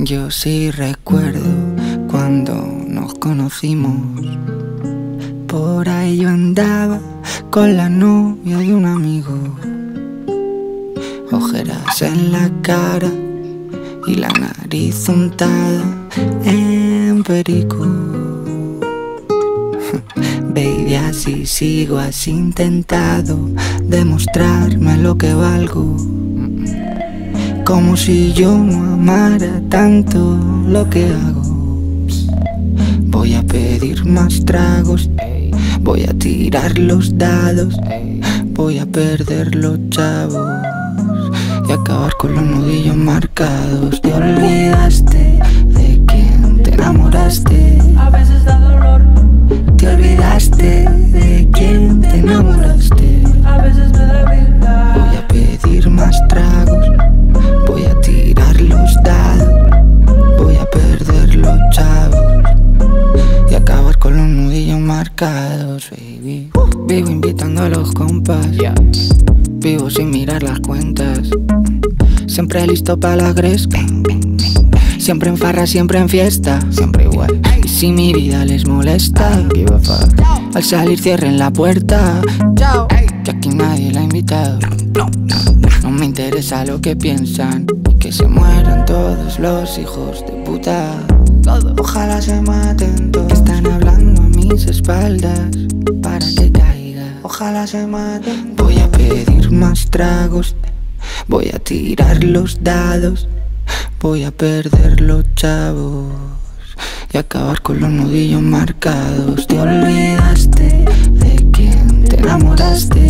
Yo sí recuerdo cuando nos conocimos. Por ahí yo andaba con la novia de un amigo. Ojeras en la cara y la nariz untada en perico. Baby, así sigo, has intentado demostrarme lo que valgo. Como si yo no amara tanto lo que hago. Voy a pedir más tragos, voy a tirar los dados, voy a perder los chavos y acabar con los nudillos marcados. Te olvidaste baby. Vivo invitando a los compas, vivo sin mirar las cuentas, siempre listo para la gresca. Siempre en farra, siempre en fiesta, siempre igual. Y si mi vida les molesta, al salir cierren la puerta. Que aquí nadie la ha invitado. No me interesa lo que piensan. Y que se mueran todos los hijos de puta. Ojalá se maten mis espaldas para que caiga. Ojalá se maten. Voy a pedir más tragos. Voy a tirar los dados. Voy a perder los chavos y acabar con los nudillos marcados. Te olvidaste de quien te enamoraste.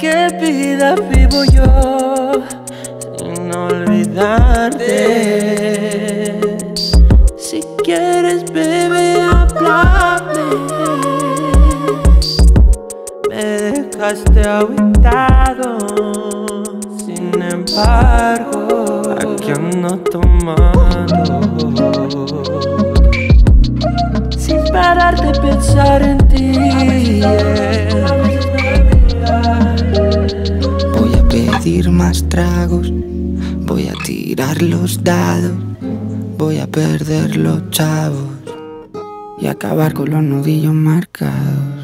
¿Qué vida vivo yo sin olvidarte? Si quieres, bebé, háblame. Me dejaste aguitado, sin embargo, aquí ando tomando. Sin parar de pensar en tragos, voy a tirar los dados, voy a perder los chavos y acabar con los nudillos marcados.